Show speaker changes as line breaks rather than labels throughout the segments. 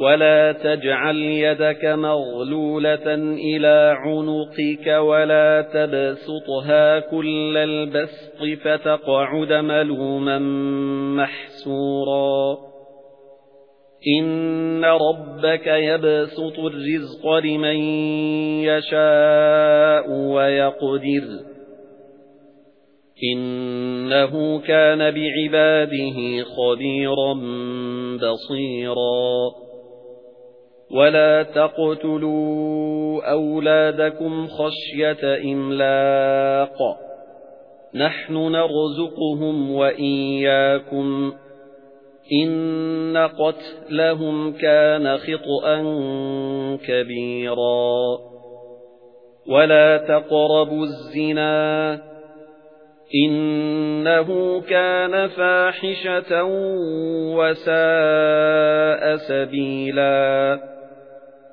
وَلَا تَجْعَلْ يَدَكَ مَغْلُولَةً إِلَى عُنُقِكَ وَلَا تَبْسُطْهَا كُلَّ الْبَسْطِ فَتَقْعُدَ مَلُومًا مَّحْسُورًا إِنَّ رَبَّكَ يَبْسُطُ الرِّزْقَ لِمَن يَشَاءُ وَيَقْدِرُ إِنَّهُ كَانَ بِعِبَادِهِ خَبِيرًا بَصِيرًا وَلَا تَقْتُلُوا أَوْلَادَكُمْ خَشْيَةَ إِمْلَاقٍ نَحْنُ نَرْزُقُهُمْ وَإِيَّاكُمْ إِنَّ قَتْلَهُمْ كَانَ خِطْئًا كَبِيرًا وَلَا تَقْرَبُوا الزِّنَا إِنَّهُ كَانَ فَاحِشَةً وَسَاءَ سَبِيلًا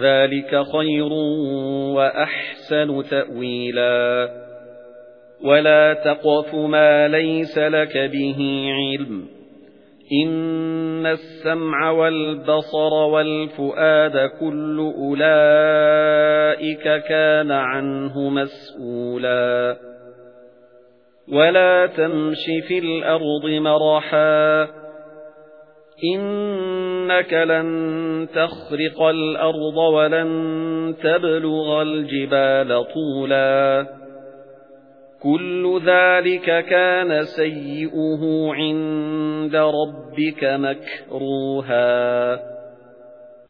ذَلِكَ خَيْرٌ وَأَحْسَنُ تَأْوِيلًا. وَلَا تَقْفُ مَا لَيْسَ لَكَ بِهِ عِلْمٌ. إِنَّ السَّمْعَ وَالْبَصَرَ وَالْفُؤَادَ كُلُّ أُولَئِكَ كَانَ عَنْهُ مَسْئُولًا وَلَا تَمْشِ فِي الْأَرْضِ مَرَحًا. إِنَّكَ لَن تَخْرِقَ الْأَرْضَ وَلَن تَبْلُغَ الْجِبَالَ طُولًا كُلُّ ذَلِكَ كَانَ سَيِّئُهُ عِندَ رَبِّكَ مَكْرُوهًا